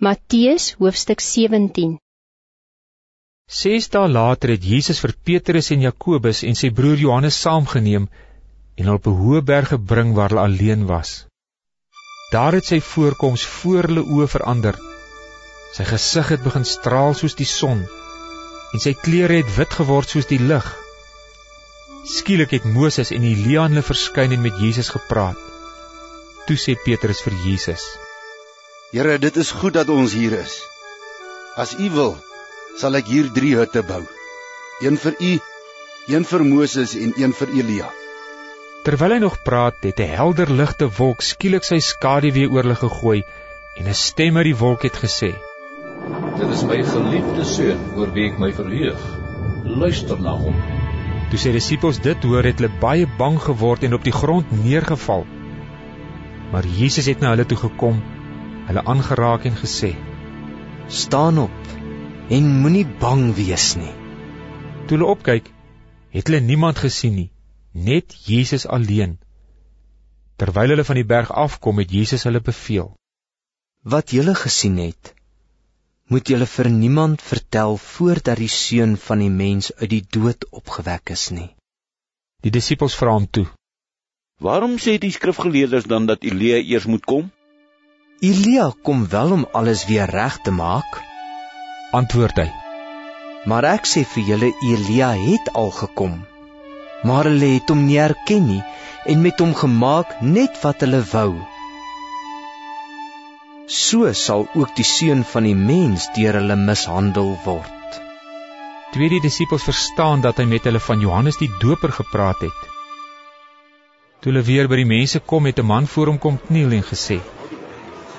Matthäus hoofstuk 17 Ses dae later het Jesus vir Petrus en Jakobus en sy broer Johannes saamgeneem en op 'n hoë berg gebring waar hulle alleen was. Daar het sy voorkoms voor hulle oë verander. Sy gesig het begin straal soos die son en sy klere het wit geword soos die lig. Skielik het Moses en Elia aan hulle verskyn en met Jesus gepraat. Toe sê Petrus vir Jesus: Here, dit is goed dat ons hier is. As U wil, sal ek hier 3 hutte bou. Een vir U, een vir Moses en een vir Elia. Terwyl hy nog praat, het 'n helder ligte wolk skielik sy skaduwee oor hulle gegooi en 'n stem uit die wolk het gesê: Dit is my geliefde seun oor wie ek my verheug. Luister na hom. Toe sy disippels dit hoor, het hulle baie bang geword en op die grond neergeval. Maar Jesus het na hulle toe gekom hulle aangeraak en gesê: "Staan op en moenie bang wees nie." Toe hulle opkyk, het hulle niemand gesien nie, net Jesus alleen. Terwyl hulle van die berg afkom, het Jesus hulle beveel: "Wat julle gesien het, moet julle vir niemand vertel voordat die seun van die mens uit die dood opgewek is nie." Die disippels vra hom toe: "Waarom sê die skrifgeleerders dan dat Elia eers moet kom?" Elia kom wel om alles weer reg te maak, antwoord hy. Maar ek sê vir julle Elia het al gekom. Maar hulle het hom nie erken nie en met hom gemaak net wat hulle wou. So sal ook die seun van die mens deur hulle mishandel word. Twee die disippels verstaan dat hy met hulle van Johannes die Doper gepraat het. Toe hulle weer by die mense kom, het 'n man voor hom kom kniel en gesê: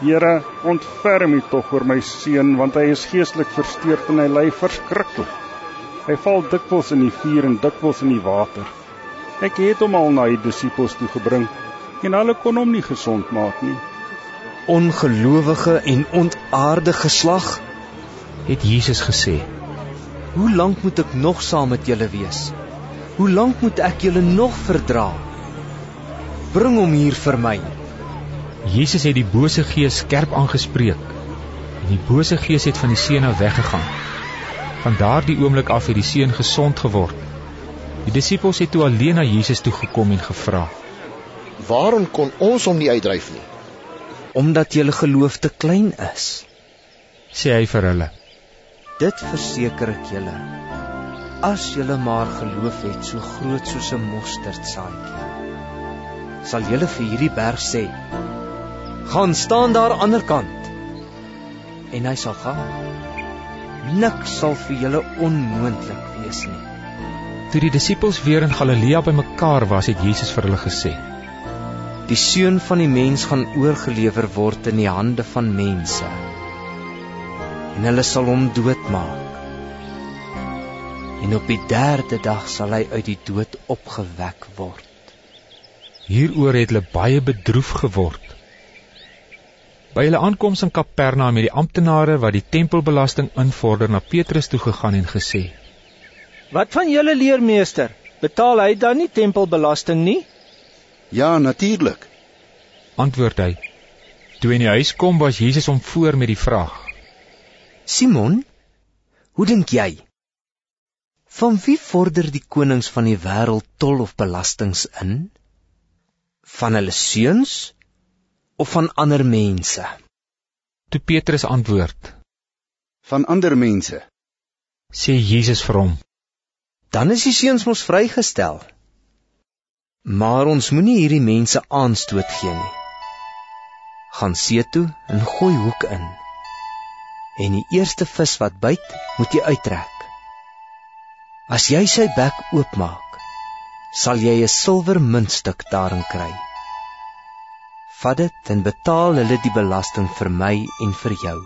Here, ontferm U tog oor my seun want hy is geestelik versteurd en hy ly verskriklik. Hy val dikwels in die vuur en dikwels in die water. Ek het hom al na die disippels toe gebring en hulle kon hom nie gesond maak nie. Ongelowige en ontaarde geslag, het Jesus gesê. Hoe lank moet ek nog saam met julle wees? Hoe lank moet ek julle nog verdra? Bring hom hier vir my. Jesus het die bose gees skerp aangespreek en die bose gees het van die seun af weggegaan. Van daardie oomblik af het die seun gesond geword. Die disippels het toe alleen na Jesus toe gekom en gevra: "Waarom kon ons hom nie uitdryf nie?" "Omdat julle geloof te klein is," sê hy vir hulle. "Dit verseker ek julle. As julle maar geloof het so groot soos 'n mosterdsaadjie, sal julle vir hierdie berg sê: gaan staan daar ander kant. En hy sal gaan. Niks sal vir julle onmoontlik wees nie. Toe die disippels weer in Galilea bymekaar was, het Jesus vir hulle gesê: Die seun van die mens gaan oorgelewer word in die hande van mense. En hulle sal hom doodmaak. En op die 3de dag sal hy uit die dood opgewek word. Hieroor het hulle baie bedroef geword. By hulle aankoms in Kapernaum het die amptenare wat die tempelbelasting invorder na Petrus toe gegaan en gesê: "Wat van julle leermeester? Betaal hy dan nie tempelbelasting nie?" "Ja, natuurlik," antwoord hy. Toe in die huis kom, was Jesus hom voor met die vraag: "Simon, hoe dink jy? Van wie vorder die konings van die wêreld tol of belastings in? Van hulle seuns of van ander mense? Toe Petrus antwoord: Van ander mense. Sê Jesus vir hom: Dan is die seuns mos vrygestel. Maar ons moenie hierdie mense aanstoot gee nie. Gaan see toe en gooi hoek in. En die eerste vis wat byt, moet jy uittrek. As jy sy bek oopmaak, sal jy 'n silwer muntstuk daarin kry vat dit en betaal hulle die belasting vir my en vir jou.